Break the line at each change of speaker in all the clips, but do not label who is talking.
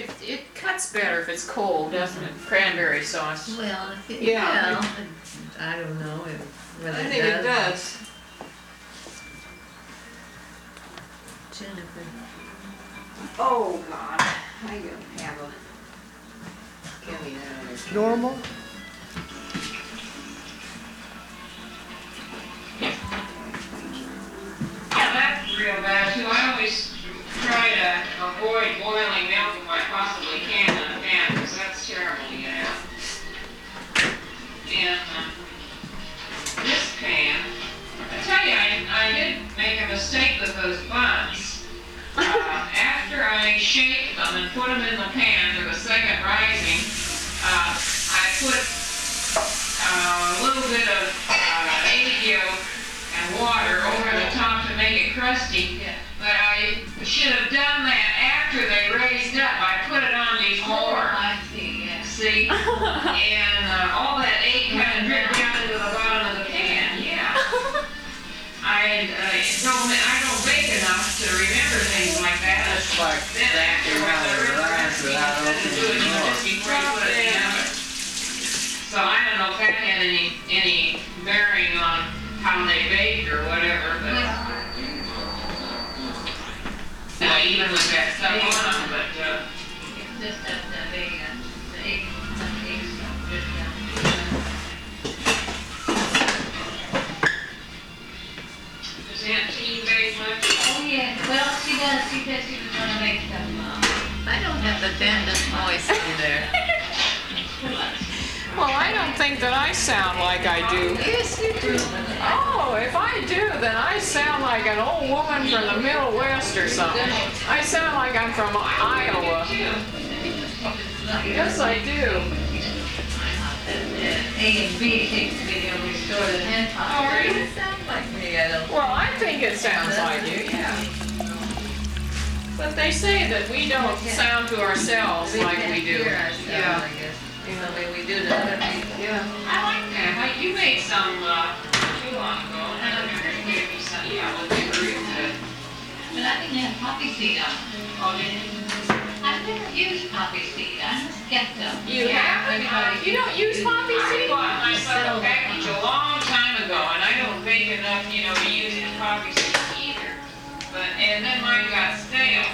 it. It, it cuts better if it's cold, doesn't it? Cranberry sauce.
Well, if it,
Yeah.
well, I don't know if, whether
I
it
think it
does.
does.
Jennifer,
Oh, God. I don't have a. Give me that.
Normal?
Them put them in the pan for the second rising, uh, I put, uh, a little bit of, uh, egg yolk and water over the top to make it crusty. But I should have done that after they raised up. I put it on before.
I see, yes.
See? And uh, all that egg kind of dripped down into the bottom of the pan, yeah. I, uh, don't, I don't bake enough to remember things like that.
That's like
even with that stuff on them, but, uh,
It's just that, that big, uh, the egg, the egg stuff, just,
does Aunt Jean bake much?
Oh, yeah, well, she does, she says she was gonna make some, uh, I don't have the tendon voice either.
Well, I don't think that I sound like I do.
Yes, you do.
Oh, if I do, then I sound like an old woman from the Middle West or something. I sound like I'm from Iowa. Yes, I do.
A and B takes to be able to restore the hand pump.
Oh, are you?
It like me, I don't.
Well, I think it sounds like you, yeah. But they say that we don't sound to ourselves like we do. Yeah,
I guess, the way we do people.
yeah.
I like that, like, you made some, uh, too long ago, and I gave me some, yeah, well, they were real good.
But I didn't have poppy seed on.
Oh, did you?
I put never used poppy seed. I must get them.
You haven't? You don't use poppy
I
seed?
bought myself a package a long time ago, and I don't bake enough, you know, to use the poppy seed either. But, and then mine got stale.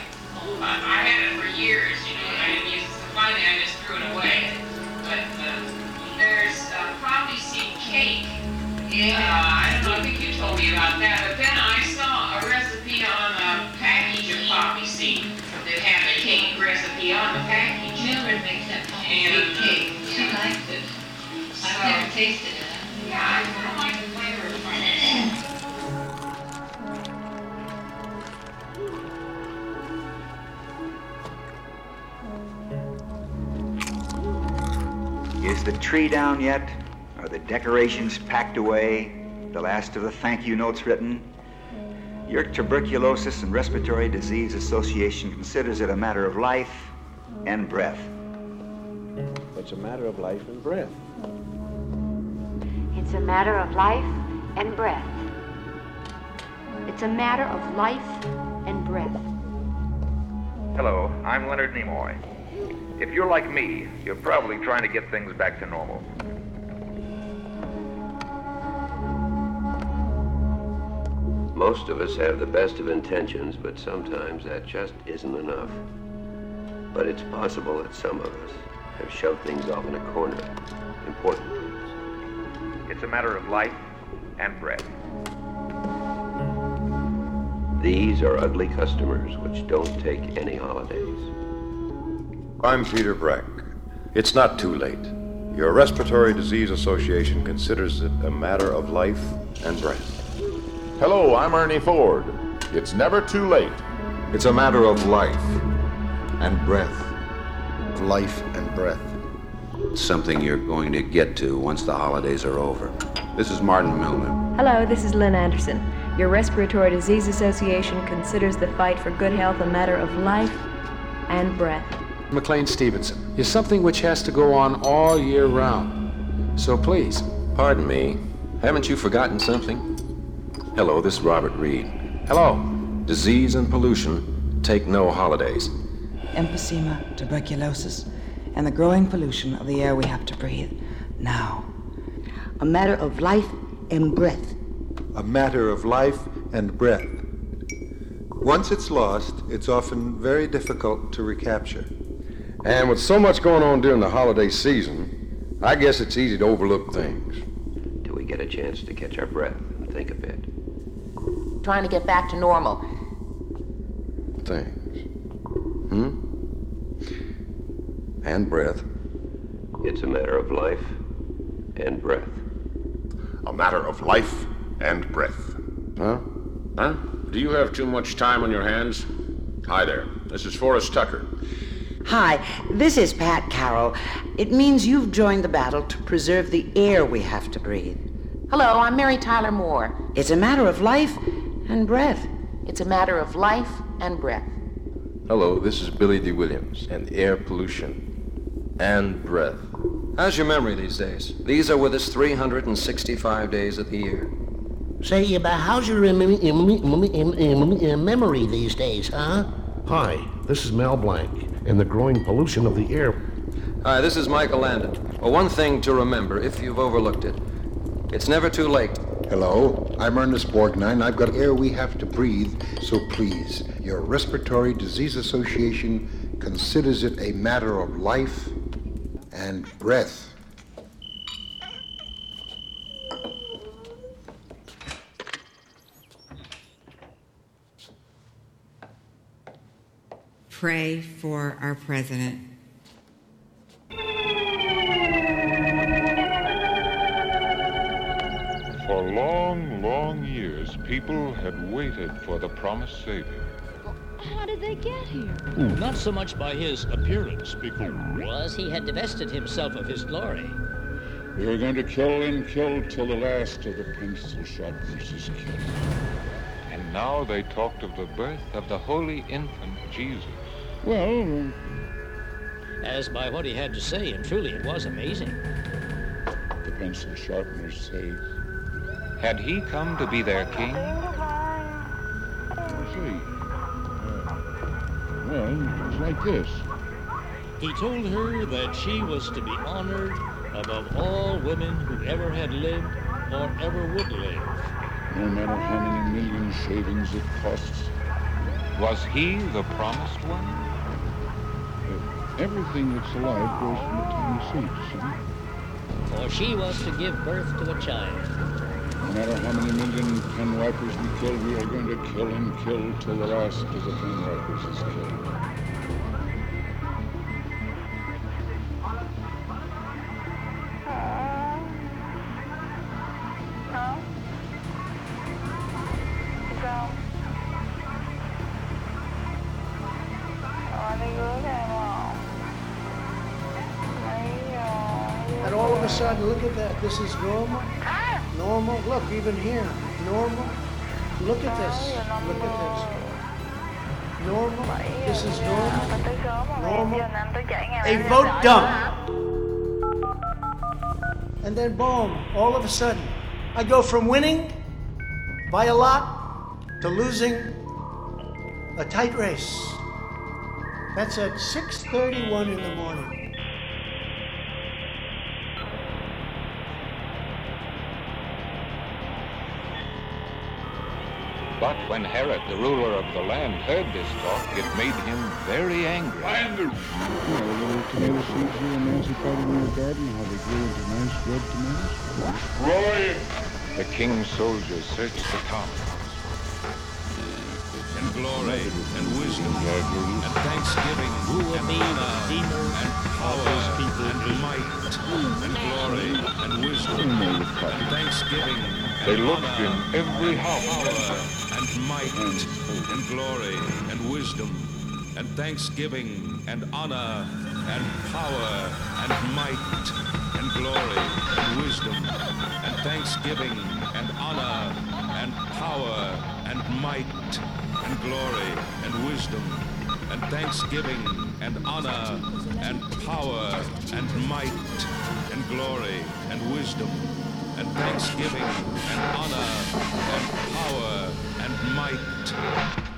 I, I had it for years, you know, and I didn't use it, so finally I just threw it away. But, uh, there's uh, poppy seed cake. Uh,
Yeah.
I don't know, I think you told me about that, but then I saw a recipe on a package of poppy seed that had a cake recipe on the package.
Mildred makes that poppy
And-
seed cake. She likes it. I've never tasted it.
Yeah, I don't like the
Is the tree down yet? Are the decorations packed away? The last of the thank you notes written? Your Tuberculosis and Respiratory Disease Association considers it a matter of life and breath.
It's a matter of life and breath.
It's a matter of life and breath. It's a matter of life and breath.
Hello, I'm Leonard Nimoy. If you're like me, you're probably trying to get things back to normal.
Most of us have the best of intentions, but sometimes that just isn't enough. But it's possible that some of us have shoved things off in a corner. Important things.
It's a matter of life and breath.
These are ugly customers which don't take any holidays.
I'm Peter Breck. It's not too late. Your Respiratory Disease Association considers it a matter of life and breath.
Hello, I'm Ernie Ford. It's never too late.
It's a matter of life and breath. Life and breath.
It's Something you're going to get to once the holidays are over. This is Martin Milner.
Hello, this is Lynn Anderson. Your Respiratory Disease Association considers the fight for good health a matter of life and breath.
McLean Stevenson is something which has to go on all year round. So please,
Pardon me. Haven't you forgotten something? Hello, this is Robert Reed.
hello.
Disease and pollution take no holidays.
emphysema, tuberculosis, and the growing pollution of the air we have to breathe now.
A matter of life and breath.
A matter of life and breath. Once it's lost, it's often very difficult to recapture.
And with so much going on during the holiday season, I guess it's easy to overlook things.
Till we get a chance to catch our breath and think a bit.
Trying to get back to normal.
Things. Hmm? And breath.
It's a matter of life and breath.
A matter of life and breath.
Huh?
Huh? Do you have too much time on your hands? Hi there. This is Forrest Tucker.
Hi, this is Pat Carroll. It means you've joined the battle to preserve the air we have to breathe.
Hello, I'm Mary Tyler Moore.
It's a matter of life and breath.
It's a matter of life and breath.
Hello, this is Billy Dee Williams, and air pollution. And breath.
How's your memory these days? These are with us 365 days of the year.
Say, but how's your memory these days, huh?
Hi, this is Mel Blanc, and the growing pollution of the air.
Hi, this is Michael Landon. Well, one thing to remember, if you've overlooked it, it's never too late.
Hello, I'm Ernest Borgnine. I've got air we have to breathe, so please, your Respiratory Disease Association considers it a matter of life and breath.
Pray for our president.
For long, long years, people had waited for the promised Savior.
How did they get here? Hmm.
Not so much by his appearance, because was he had divested himself of his glory.
We were going to kill and kill till the last of the pencil sharpeners is killed. And now they talked of the birth of the holy infant Jesus.
Well, as by what he had to say, and truly it was amazing.
The pencil sharpeners say, had he come to be their king?
See, uh, well, it's like this.
He told her that she was to be honored above all women who ever had lived or ever would live.
No matter how many million shavings it costs.
Was he the promised one?
Everything that's alive grows from a tiny seed, son.
For she was to give birth to a child.
No matter how many million pen wipers we kill, we are going to kill and kill till the last of the pen wipers is killed.
Normal. Normal. Look, even here. Normal. Look at this. Look at this. Normal. This is normal. Normal. A vote dump. And then boom, all of a sudden, I go from winning by a lot to losing a tight race. That's at 6:31 in the morning.
When Herod, the ruler of the land, heard this talk, it made him very angry.
Yeah, the little tomato seeds you and Nancy planted in your garden, how they grew into nice red tomatoes.
Roy! The king's soldiers searched the town.
and glory and wisdom and thanksgiving and honor and power and might and glory and wisdom and thanksgiving
They looked in every
and
house.
And might and glory and wisdom and thanksgiving and honor and power and might and glory and wisdom and thanksgiving and honor and power and might and glory and wisdom and thanksgiving and honor and power and might and glory and wisdom and thanksgiving and honor and power might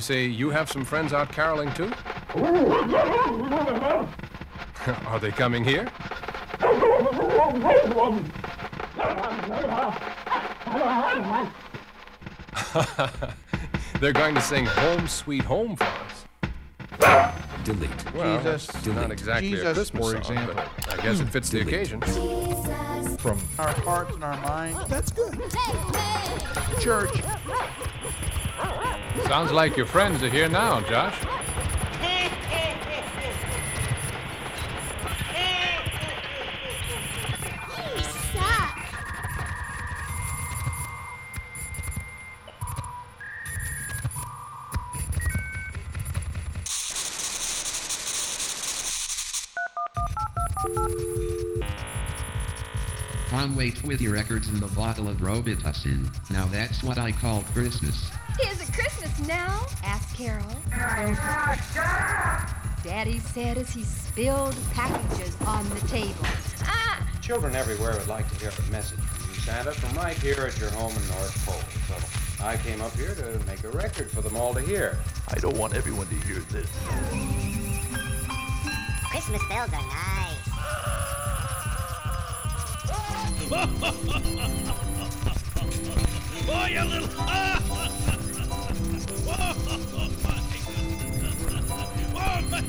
You say you have some friends out caroling too? Are they coming here? They're going to sing Home Sweet Home for us.
Delete.
Well,
Jesus. Delete.
not exactly
Jesus,
a Christmas
for
song,
example.
but I guess it hmm, fits the
Delete.
occasion.
From
Our hearts and our minds.
Oh, that's good.
Church.
Sounds like your friends are here now, Josh.
Conway Twitty Records and the bottle of Robitussin. Now that's what I call Christmas.
Daddy said as he spilled packages on the table. Ah,
Children everywhere would like to hear a message from you, Santa, from right here at your home in North Pole. So I came up here to make a record for them all to hear.
I don't want everyone to hear this.
Christmas bells are nice.
oh, you little.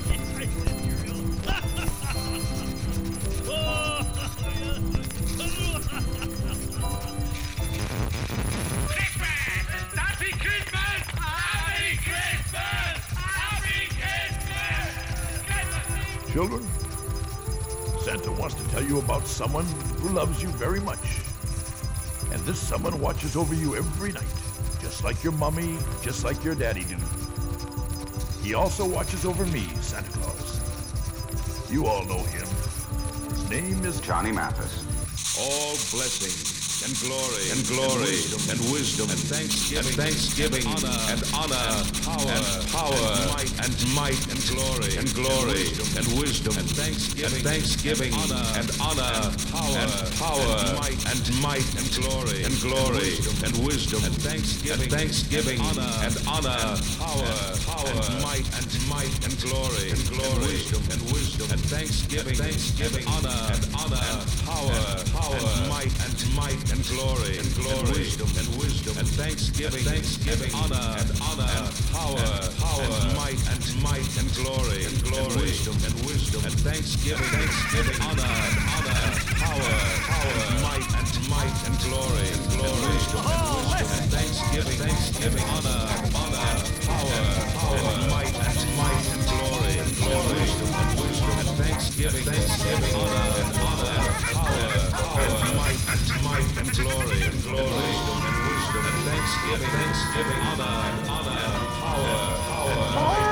Children, Santa wants to tell you about someone who loves you very much. And this someone watches over you every night, just like your mommy, just like your daddy do. He also watches over me, Santa Claus. You all know him. His name is
Johnny Mathis.
All blessings and glory and glory and wisdom and thanksgiving and thanksgiving and honor and power and might and glory and glory and wisdom and thanksgiving and thanksgiving and honor and power and might and glory and glory and wisdom and thanksgiving and thanksgiving and honor power and might and might and glory and glory and wisdom and thanksgiving thanksgiving honor and honor power power and might and might and glory and glory and wisdom and wisdom and thanksgiving thanksgiving honor and honor and power power and might and might and glory and glory and wisdom and wisdom and thanksgiving thanksgiving honor and honor and power power and might and might and glory and glory wisdom and wisdom and thanksgiving thanksgiving honor and honor power power and might and might and glory and glory wisdom and wisdom and thanksgiving thanksgiving honor and honor and power might and glory and glory wisdom and thanksgiving thanksgiving honor honor power power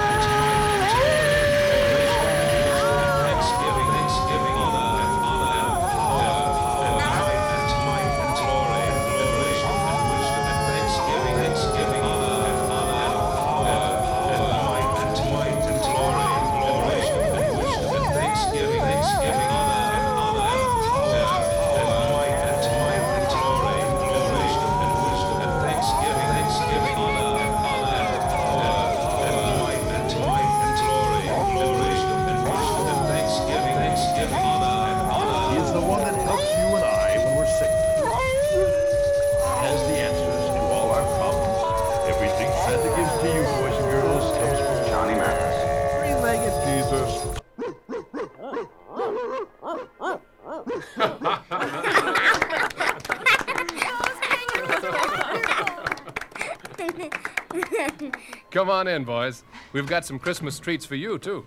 on in, boys. We've got some Christmas treats for you, too.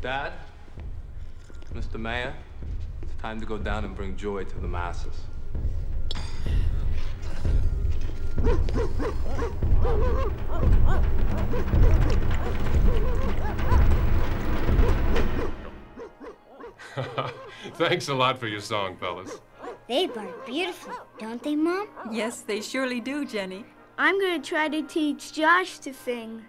Dad, Mr. Mayor, it's time to go down and bring joy to the masses.
Thanks a lot for your song, fellas.
They bark beautifully, don't they, Mom?
Yes, they surely do, Jenny.
I'm going to try to teach Josh to sing.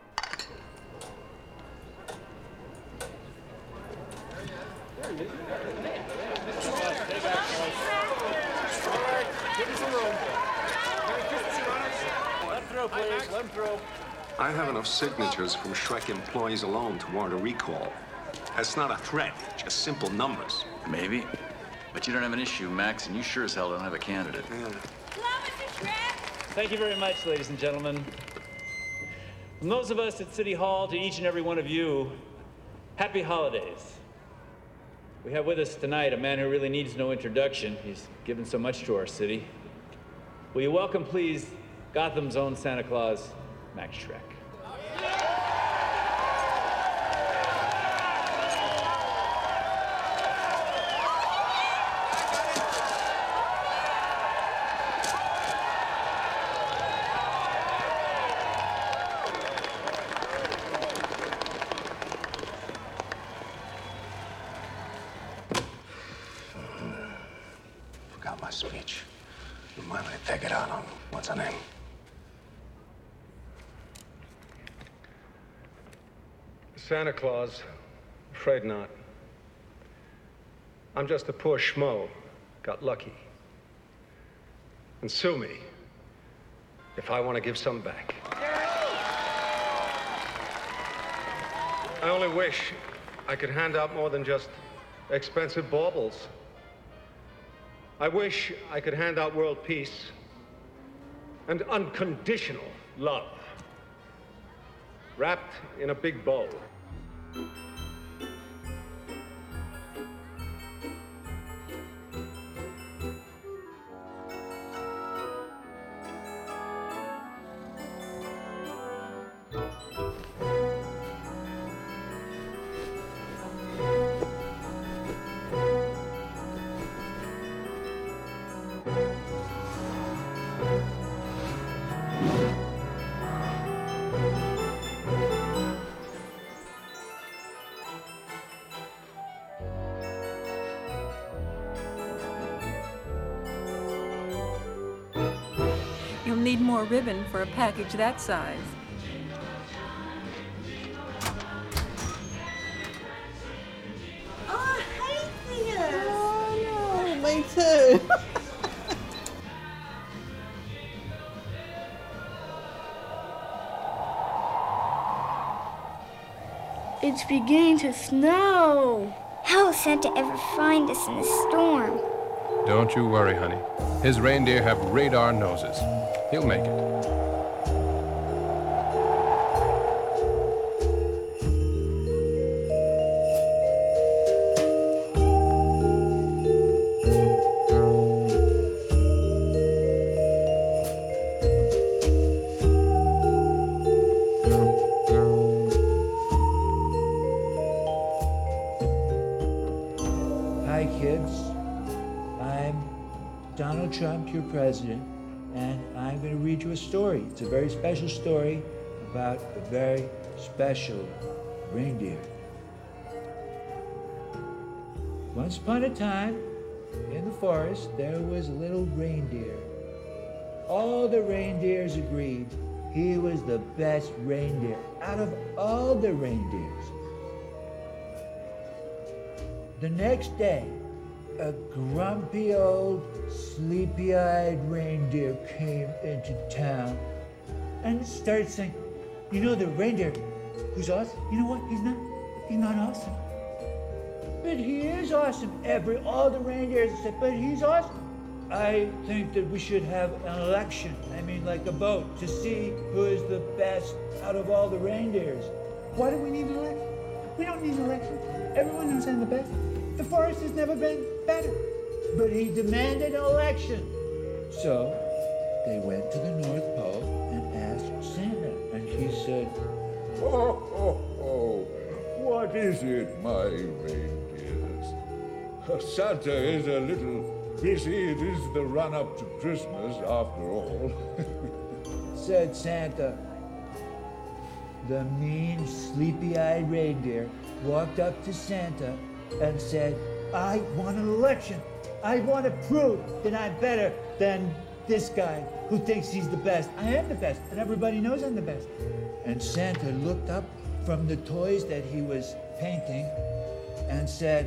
I have enough signatures from Shreck employees alone to warrant a recall. That's not a threat, just simple numbers.
Maybe. But you don't have an issue, Max, and you sure as hell don't have a candidate.
Thank you very much, ladies and gentlemen. From those of us at City Hall to each and every one of you, happy holidays. We have with us tonight a man who really needs no introduction. He's given so much to our city. Will you welcome, please, Gotham's own Santa Claus, Max Shreck.
Forgot my speech. You mind if I take it out on what's her name?
Santa Claus, afraid not.
I'm just a poor schmo. Got lucky. And sue me if I want to give some back. I only wish I could hand out more than just expensive baubles. I wish I could hand out world peace and unconditional love wrapped in a big bow.
Thank you. Need more ribbon for a package that size.
Oh, I hate this.
Oh, no, me too.
It's beginning to snow. How will Santa ever find us in the storm?
Don't you worry, honey. His reindeer have radar noses. He'll make it.
Special story about a very special reindeer. Once upon a time, in the forest, there was a little reindeer. All the reindeers agreed he was the best reindeer out of all the reindeers. The next day, a grumpy old sleepy eyed reindeer came into town and started saying, You know, the reindeer who's awesome, you know what? He's not, he's not awesome. But he is awesome. Every, all the reindeers said, But he's awesome. I think that we should have an election. I mean, like a vote to see who is the best out of all the reindeers. Why do we need an election? We don't need an election. Everyone knows I'm the best. The forest has never been better. But he demanded an election. So they went to the North Pole he said,
Oh, oh, oh. What is it, my reindeers? Santa is a little busy. It is the run up to Christmas, after all.
said Santa. The mean, sleepy eyed reindeer walked up to Santa and said, I want an election. I want to prove that I'm better than this guy who thinks he's the best. I am the best, and everybody knows I'm the best. And Santa looked up from the toys that he was painting and said,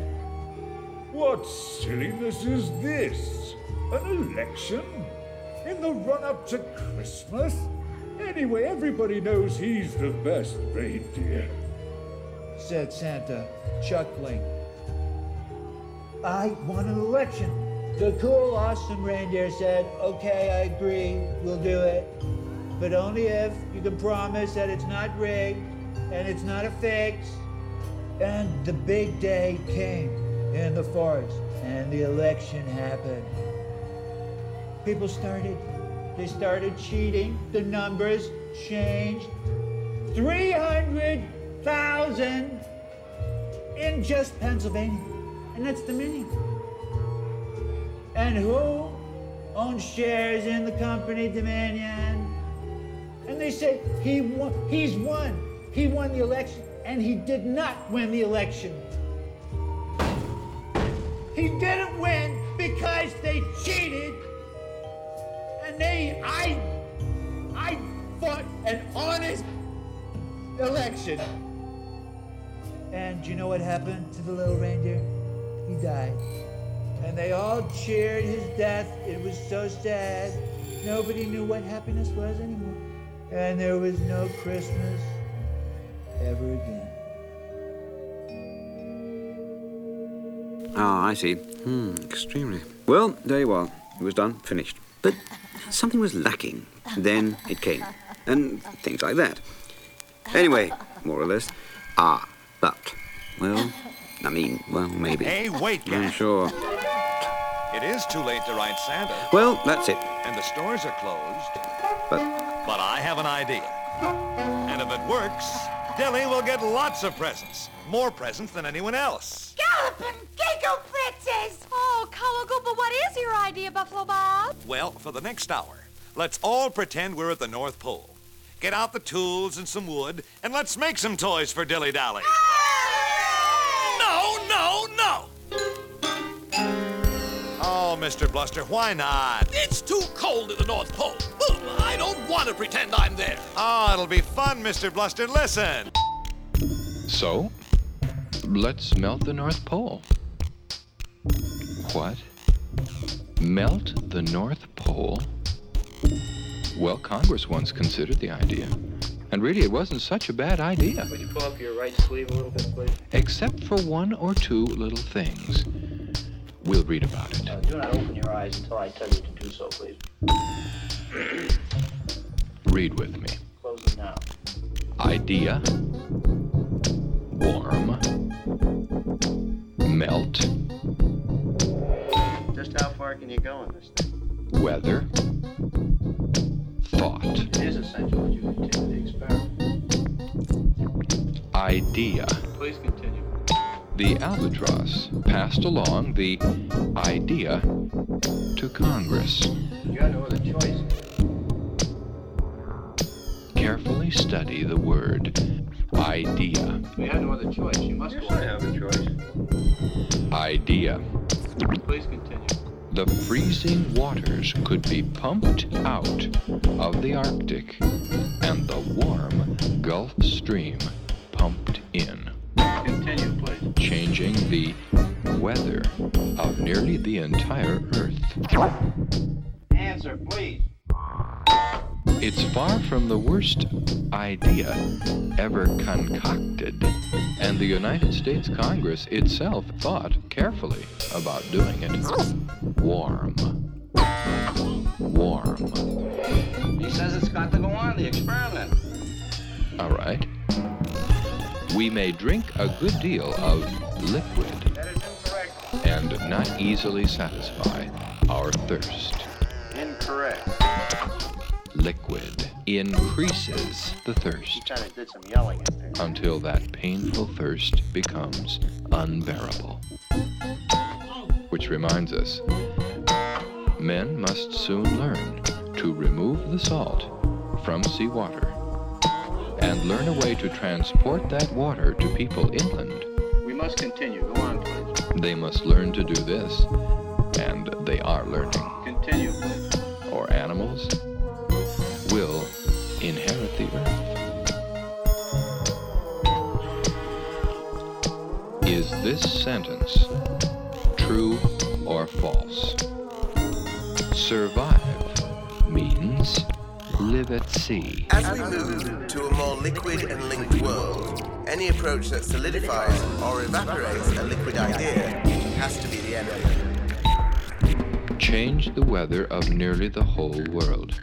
What silliness is this? An election? In the run up to Christmas? Anyway, everybody knows he's the best reindeer.
said Santa, chuckling. I want an election. The cool, awesome reindeer said, Okay, I agree, we'll do it. But only if you can promise that it's not rigged and it's not a fix. And the big day came in the forest and the election happened. People started, they started cheating. The numbers changed. 300,000 in just Pennsylvania. And that's the mini. And who owns shares in the company Dominion? And they say he won, he's won. He won the election, and he did not win the election. He didn't win because they cheated. And they, I, I fought an honest election. And you know what happened to the little reindeer? he died. And they all cheered his death. It was so sad. Nobody knew what happiness was anymore. And there was no Christmas ever again.
Ah, I see. Hmm, extremely. Well, there you are. It was done, finished. But something was lacking. Then it came. And things like that. Anyway, more or less. Ah, but. Well, I mean, well, maybe.
Hey, wait,
I'm
Gash.
sure.
It is too late to write Santa.
Well, that's it.
And the stores are closed.
But
But I have an idea. And if it works, Dilly will get lots of presents. More presents than anyone else.
Galloping Giggle Fritzes! Oh, Kawagoop, but what is your idea, Buffalo Bob?
Well, for the next hour, let's all pretend we're at the North Pole. Get out the tools and some wood, and let's make some toys for Dilly Dally. No, no, no! Mr. Bluster, why not?
It's too cold at the North Pole. Well, I don't want to pretend I'm there.
Oh, it'll be fun, Mr. Bluster. Listen.
So, let's melt the North Pole. What? Melt the North Pole? Well, Congress once considered the idea. And really, it wasn't such a bad idea.
Would you pull up your right sleeve a little bit, please?
Except for one or two little things. We'll read about it.
Uh, do not open your eyes until I tell you to do so, please.
Read with me.
Close them now.
Idea. Warm. Melt.
Just how far can you go in this thing?
Weather. Thought.
It is essential that you continue the experiment.
Idea.
Please continue.
The albatross passed along the idea to Congress.
You have no other choice.
Carefully study the word idea.
We have no other choice. You must go on. have a choice.
Idea.
Please continue.
The freezing waters could be pumped out of the Arctic and the warm Gulf Stream pumped in,
Continue, please.
Changing the weather of nearly the entire Earth.
Answer, please.
It's far from the worst idea ever concocted, and the United States Congress itself thought carefully about doing it. Warm. Warm.
He says it's got to go on, the experiment.
All right. We may drink a good deal of liquid
That is incorrect.
and not easily satisfy our thirst.
Incorrect.
Liquid increases the thirst
kind of did some yelling in there.
until that painful thirst becomes unbearable. Which reminds us, men must soon learn to remove the salt from seawater and learn a way to transport that water to people inland.
We must continue. Go on, please.
They must learn to do this, and they are learning.
Continue, please.
Or animals will inherit the earth. Is this sentence true or false? Survive means live at sea.
As we move to a more liquid and linked world, any approach that solidifies or evaporates a liquid idea has to be the enemy.
Change the weather of nearly the whole world.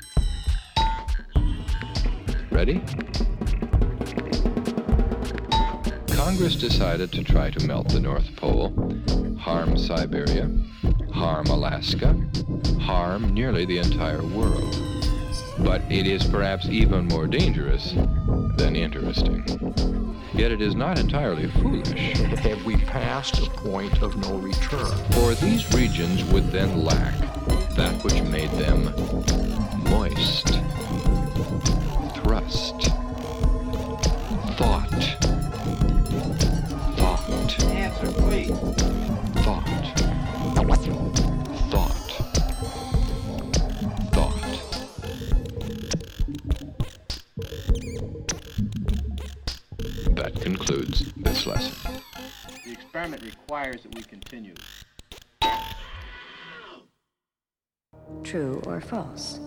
Ready? Congress decided to try to melt the North Pole, harm Siberia, harm Alaska, harm nearly the entire world. But it is perhaps even more dangerous than interesting. Yet it is not entirely foolish.
Have we passed a point of no return?
For these regions would then lack that which made them moist, thrust,
requires that we continue.
True or false?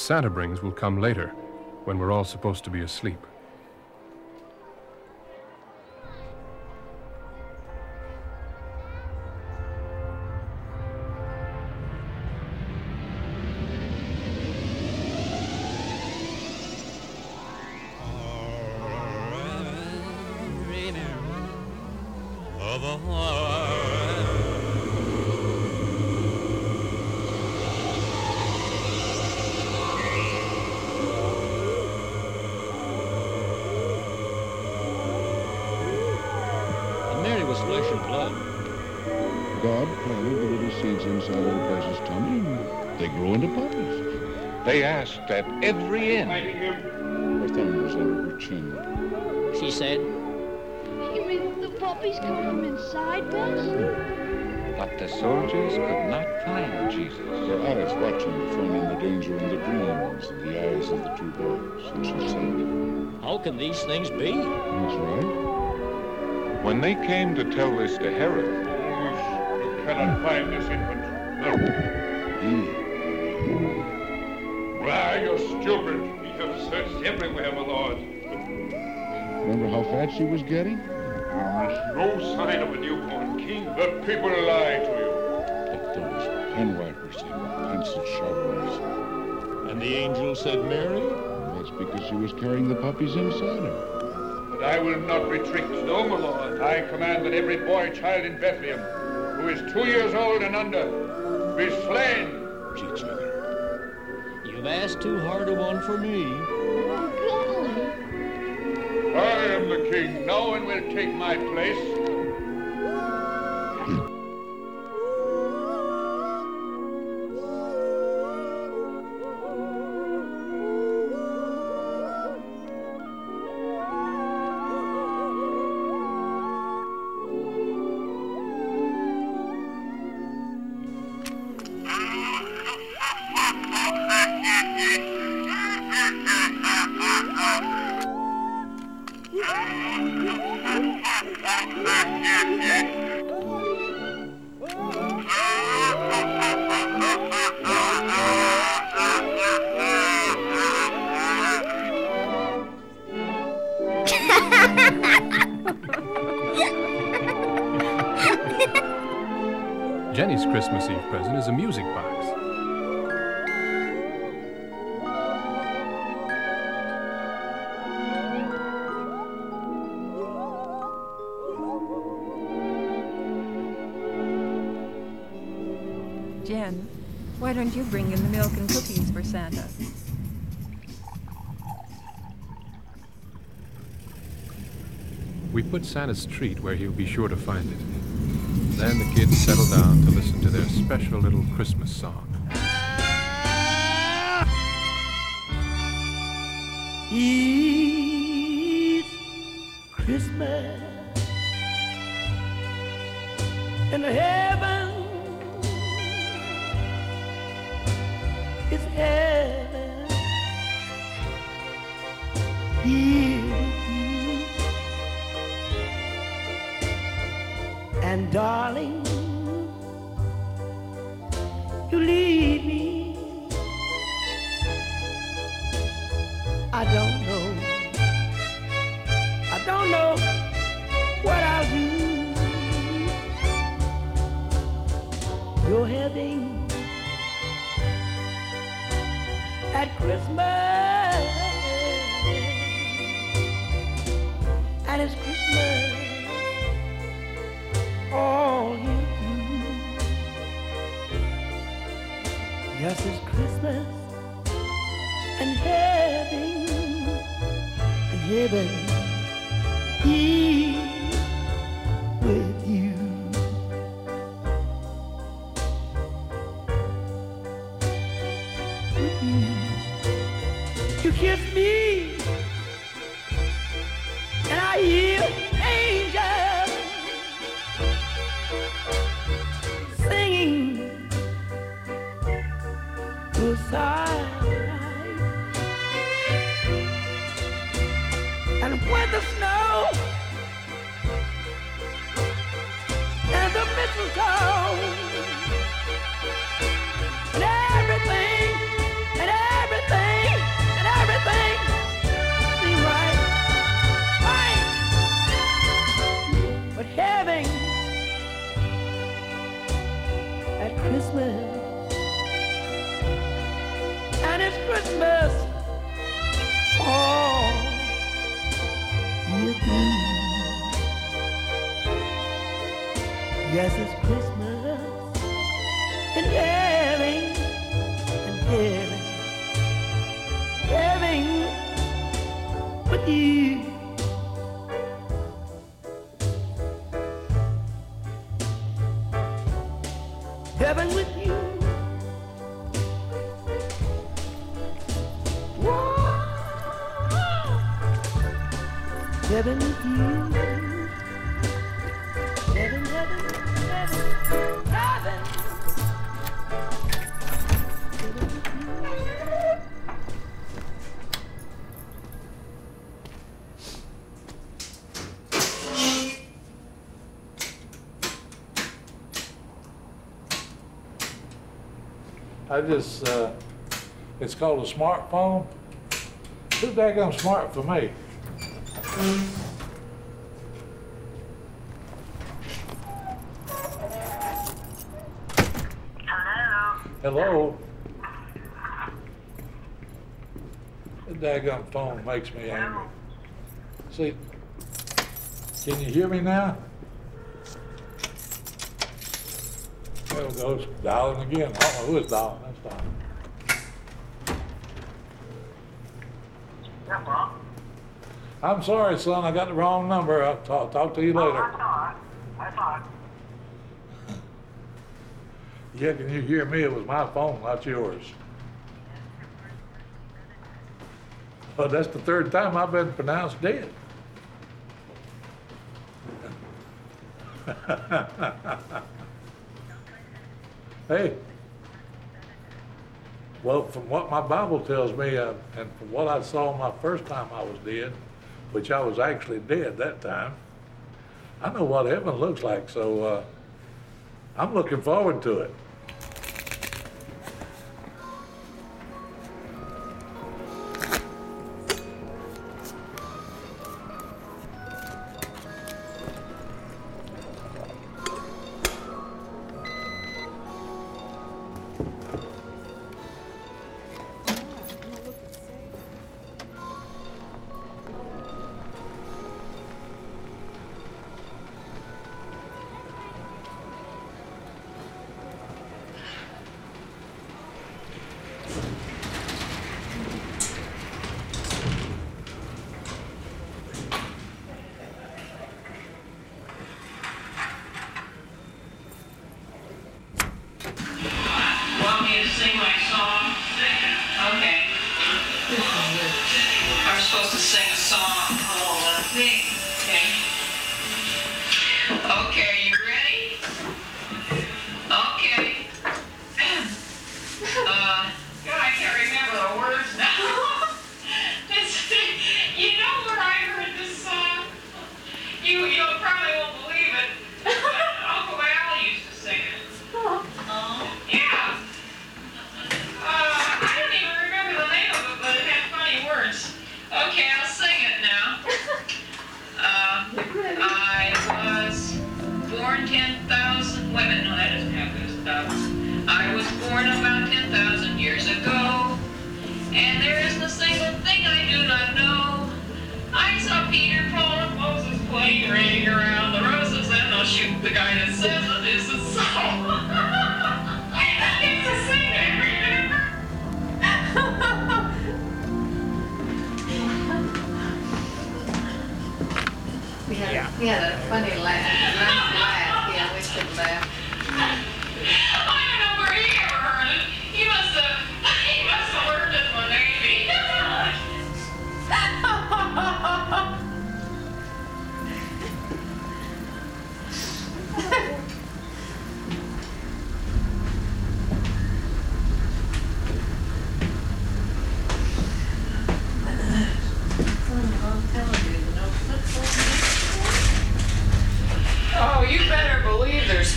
Santa brings will come later, when we're all supposed to be asleep.
Under.
She said,
You mean the puppies come from inside, Bess?
But the soldiers could not find Jesus.
Her eyes watching from in the danger and the dreams in the eyes of the two boys. And she said,
How can these things be?
That's right.
When they came to tell this to Herod,
You cannot find this infant. No. Why, you're stupid. We have searched everywhere, my lord.
Remember how fat she was getting?
There is no sign of a newborn king. The people lie to you.
But those pen wipers and pencil sharpeners.
And the angel said, Mary?
That's because she was carrying the puppies inside her.
But I will not retreat. No, my lord. I command that every boy child in Bethlehem who is two years old and under be slain.
Each.
You've asked too hard a one for me.
I am the king. No one will take my place.
Jenny's Christmas Eve present is a music box.
Jen, why don't you bring in the milk and cookies for Santa?
We put Santa's treat where he'll be sure to find it. Then the kids settle down to listen to their special little Christmas song.
You. You
kiss me, I
just, uh, it's called a smartphone. Too daggone smart for me. Hello? Hello. The daggone phone makes me angry. See, can you hear me now? There it goes, dialing again. I don't know who is dialing this time. I'm sorry, son, I got the wrong number. I'll talk, talk to you later. Yeah, can you hear me? It was my phone, not yours. Well, that's the third time I've been pronounced dead. hey. Well, from what my Bible tells me, uh, and from what I saw my first time I was dead, which I was actually dead that time, I know what heaven looks like, so uh, I'm looking forward to it.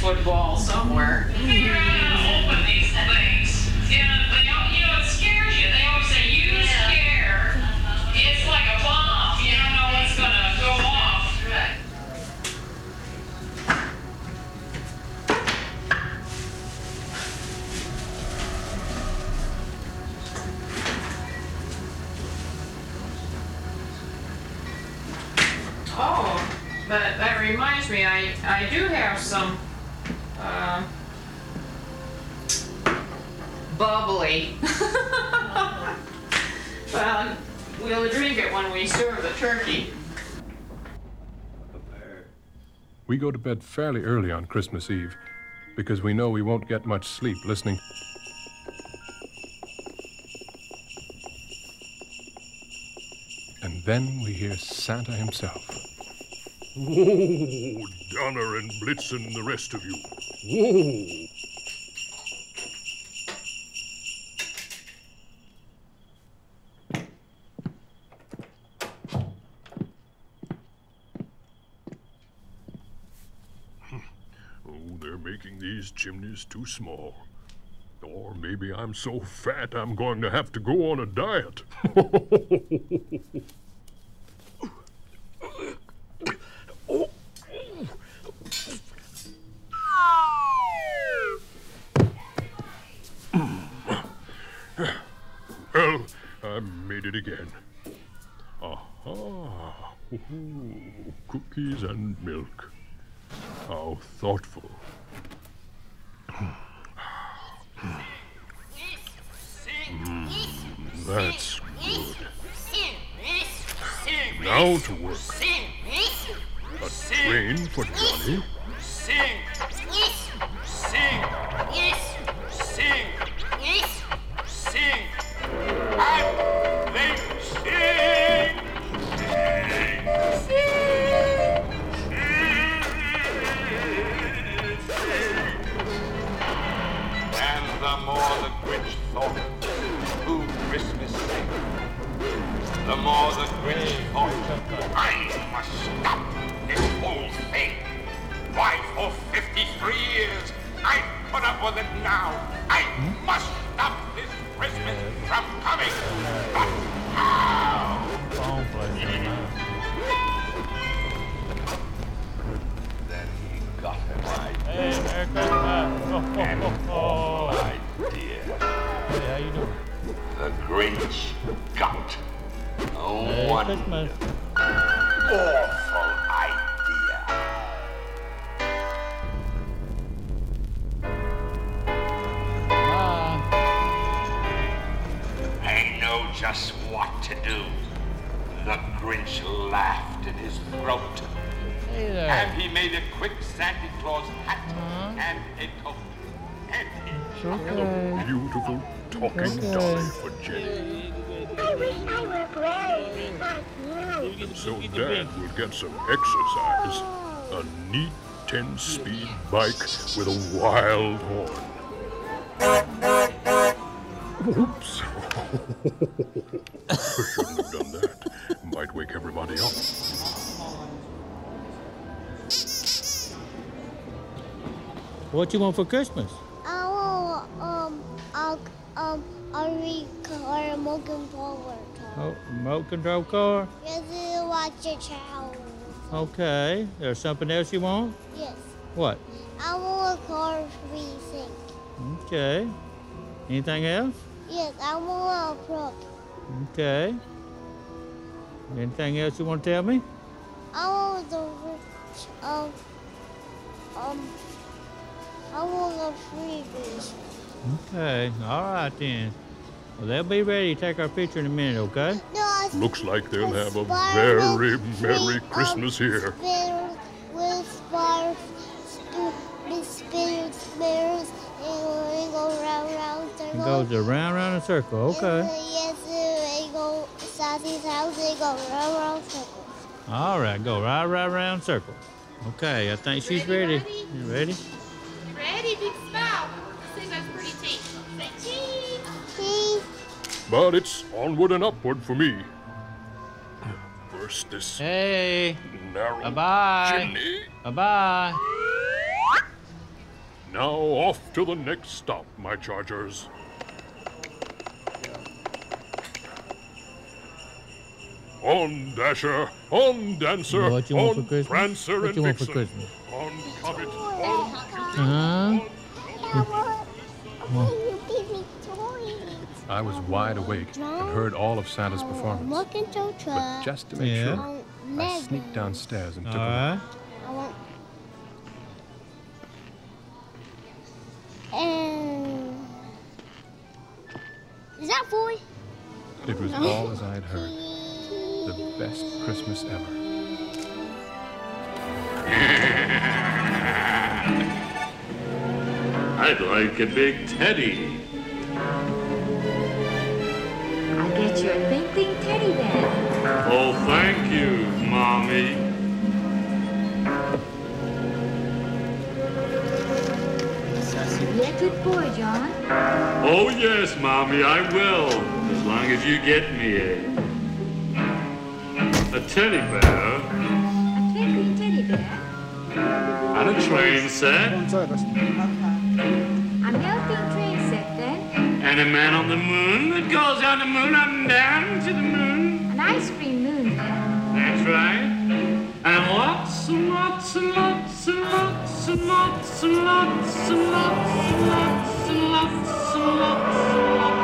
Football somewhere. Mm-hmm. We
go to bed fairly early on Christmas Eve because we know we won't get much sleep listening. And then we hear Santa himself.
Whoa, Donner and Blitzen the rest of you. Whoa! Oh, they're these chimneys too small. Or maybe I'm so fat I'm going to have to go on a diet. well, I made it again. Aha! Ooh, cookies and milk. How thoughtful. Mm, that's good. Now to work. A train for Johnny. So Dad will get some exercise. A neat 10 speed bike with a wild horn. Oops. I shouldn't have done that. Might wake everybody up.
What you want for Christmas?
I want um a um a record moving forward.
Oh, remote control car?
Yes, you watch your child.
Okay. There's something else you want?
Yes,
What?
I want a car racing.
Okay. Anything else?
Yes, I want a truck.
Okay. Anything else you want to tell me?
I want the rich um um I want a freebie.
Okay. All right then. Well, they'll be ready to take our picture in a minute, okay?
No,
Looks like they'll have a very Merry Christmas here.
Go round, round, circle.
It goes around, round, and circle, okay.
Yes, they go house, they go round, round, circle.
All right, go right, right, round, circle. Okay, I think she's ready. ready. You ready?
You ready? Big smile. Sing those pretty teeth. Say cheese. Cheese.
But it's onward and upward for me. First this
Hey.
narrow
Bye-bye.
chimney.
Bye-bye.
Now off to the next stop, my chargers. On Dasher, on Dancer,
What you want
on
for Christmas?
Prancer
What
and
you want for
Vixen,
Christmas?
on Comet, on
Uh-huh. Well,
You give me toys.
I was wide awake and heard all of Santa's performance.
Looking to
But just to make
Yeah.
sure, I sneaked downstairs and took
all
a uh-huh. look.
right.
I want. And is that boy?
It was all as I had heard. The best Christmas ever.
I'd like a big teddy.
I'll get you a twinkling teddy bear.
Oh, thank you, Mommy.
Be a good boy, John.
Oh, yes, Mommy, I will. As long as you get me a. a teddy bear
A twinkling teddy bear.
and a train set and a man on the moon that goes on the moon up and down to the moon.
An ice cream moon.
That's right. And lots and lots and lots and lots and lots and lots and lots and lots and lots and lots and lots.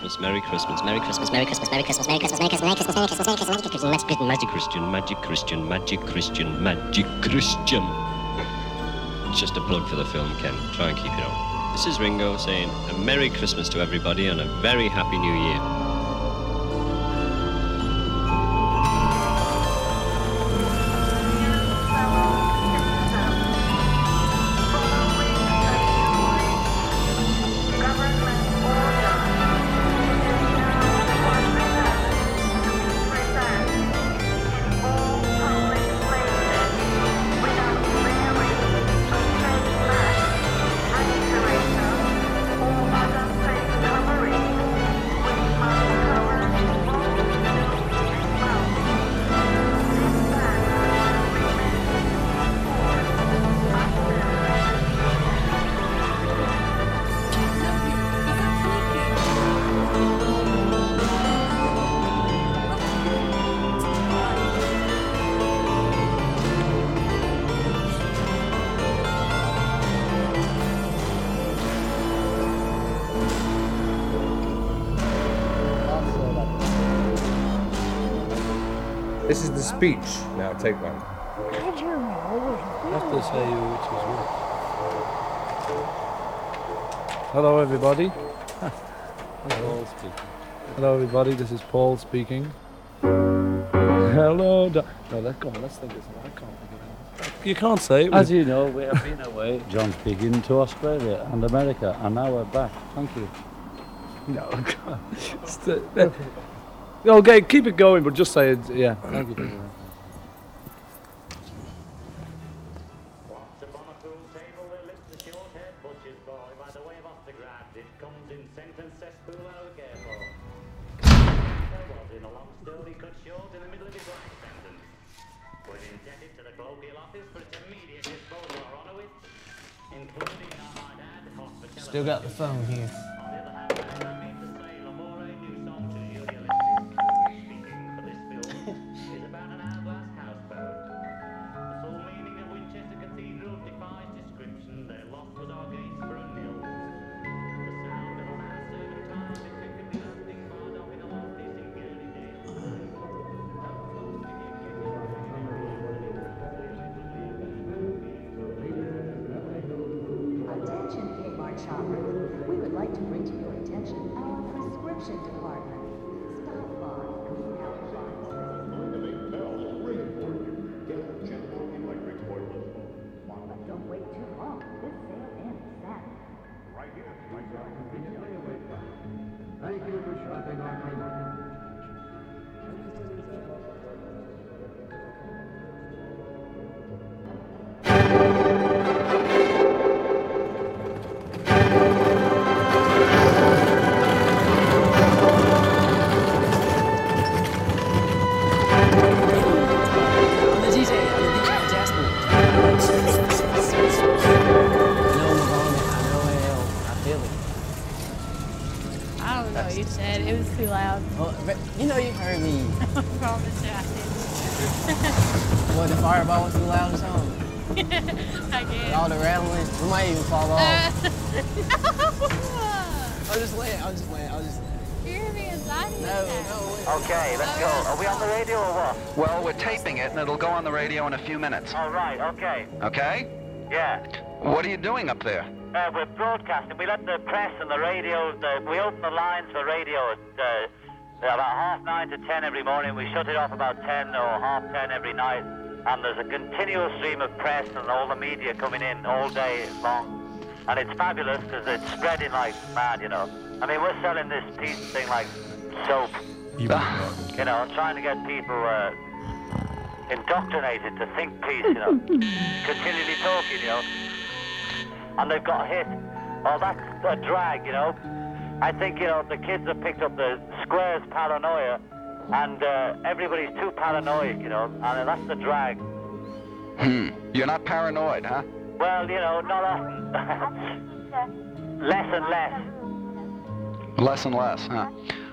Christmas, Merry Christmas, Merry Christmas, Merry Christmas, Merry Christmas, Merry Christmas, Merry Christmas, Merry Christmas, Merry Christmas, Merry Christmas, Merry Christmas, Magic Christian, Magic Christian, Magic Christian, Magic Christian. Just a plug for the film, Ken. Try and keep it on. This is Ringo saying a Merry Christmas to everybody and a very Happy New Year.
This is the speech. Now take one.
Have to say which is which. Hello, everybody. Hello.
Hello, everybody. This is Paul speaking. Hello. Do- no, let's go on. Let's think this. one. I can't think of it. You can't say it.
As you know, we have been away, John's Piggin, to Australia and America, and now we're back. Thank you.
No, St- okay, keep it going, but just say it. Yeah. Thank you.
Still got the phone here.
In minutes.
All right, okay.
Okay?
Yeah.
What are you doing up there?
Uh, we're broadcasting. We let the press and the radio, the, we open the lines for radio at uh, about half nine to ten every morning. We shut it off about ten or half ten every night. And there's a continual stream of press and all the media coming in all day long. And it's fabulous because it's spreading like mad, you know. I mean, we're selling this peace thing like soap. You know, trying to get people uh, indoctrinated to think peace, you know. Continually talking, you know. And they've got hit. Oh, that's a drag, you know. I think, you know, the kids have picked up the squares paranoia, and uh, everybody's too paranoid, you know, and that's the drag.
Hmm. You're not paranoid, huh?
Well, you know, not often. less and less.
Less and less, huh?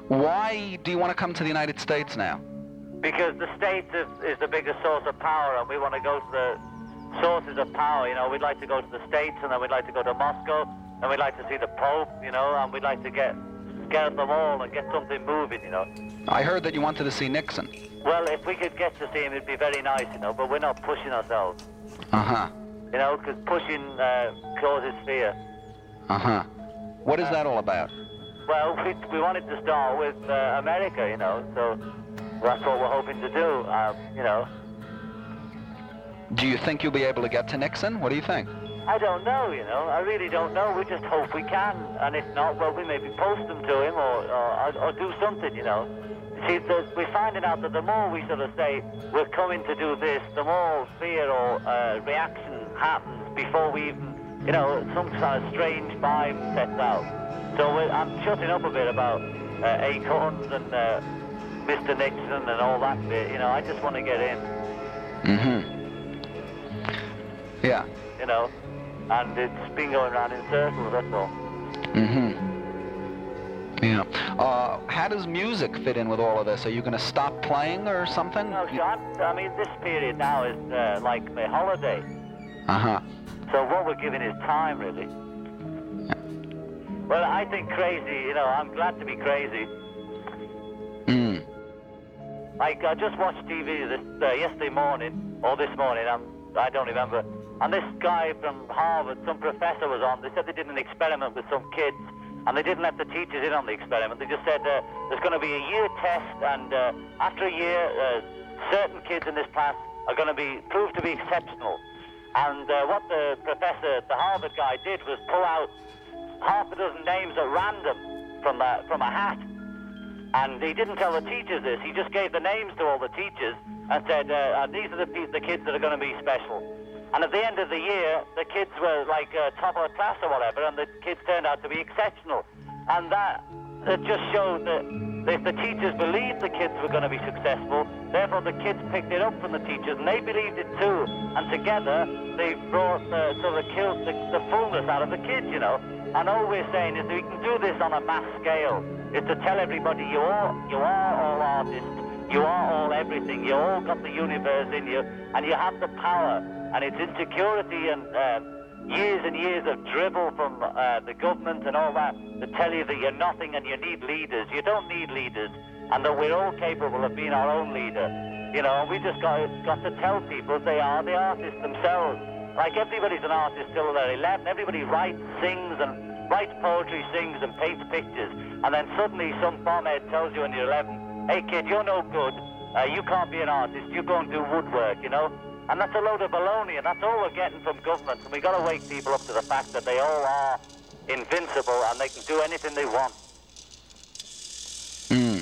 Why do you want to come to the United States now?
Because the States is, is the biggest source of power, and we want to go to the sources of power. You know, we'd like to go to the States, and then we'd like to go to Moscow, and we'd like to see the Pope, you know, and we'd like to get get them all and get something moving, you know.
I heard that you wanted to see Nixon.
Well, if we could get to see him, it'd be very nice, you know, but we're not pushing ourselves,
Uh huh.
you know, because pushing uh, causes fear.
Uh huh. What is that all about?
Well, we, we wanted to start with uh, America, you know, so that's what we're hoping to do, um, you know.
Do you think you'll be able to get to Nixon? What do you think?
I don't know, you know. I really don't know. We just hope we can. And if not, well, we maybe post them to him or, or, or do something, you know. See, the, we're finding out that the more we sort of say, we're coming to do this, the more fear or uh, reaction happens before we even, you know, some kind of strange vibe sets out. So we're, I'm shutting up a bit about uh, Acorns and uh, Mr. Nixon and all that bit, you know. I just want to get in,
Mm-hmm. Yeah.
you know. And it's been going around in circles, that's all.
Mm-hmm. Yeah. Uh, how does music fit in with all of this? Are you going to stop playing or something?
No, Sean, I mean, this period now is uh, like my holiday.
Uh-huh.
So what we're giving is time, really. Well, I think crazy, you know, I'm glad to be crazy. Like, I just watched TV this, uh, yesterday morning, or this morning, I'm, I don't remember. And this guy from Harvard, some professor was on. They said they did an experiment with some kids, and they didn't let the teachers in on the experiment. They just said uh, there's going to be a year test, and uh, after a year, uh, certain kids in this class are going to be proved to be exceptional. And uh, what the professor, the Harvard guy, did was pull out half a dozen names at random from the, from a hat. And he didn't tell the teachers this. He just gave the names to all the teachers and said, uh, uh, these are the, pe- the kids that are going to be special. And at the end of the year, the kids were like uh, top of the class or whatever, and the kids turned out to be exceptional. And that, that just showed that if the teachers believed the kids were going to be successful, therefore the kids picked it up from the teachers, and they believed it too. And together, they brought the, sort of killed the, the fullness out of the kids, you know. And all we're saying is that we can do this on a mass scale, is to tell everybody you are, you are all artists, you are all everything, you all got the universe in you, and you have the power. And it's insecurity and uh, years and years of dribble from uh, the government and all that to tell you that you're nothing and you need leaders. You don't need leaders, and that we're all capable of being our own leader. You know, we just got, got to tell people they are the artists themselves. Like everybody's an artist till they're 11. Everybody writes, sings, and writes poetry, sings, and paints pictures. And then suddenly some bombhead tells you when you're 11, hey kid, you're no good. Uh, you can't be an artist. You go and do woodwork, you know? And that's a load of baloney, and that's all we're getting from government. And we've got to wake people up to the fact that they all are invincible and they can do anything they want.
Hmm.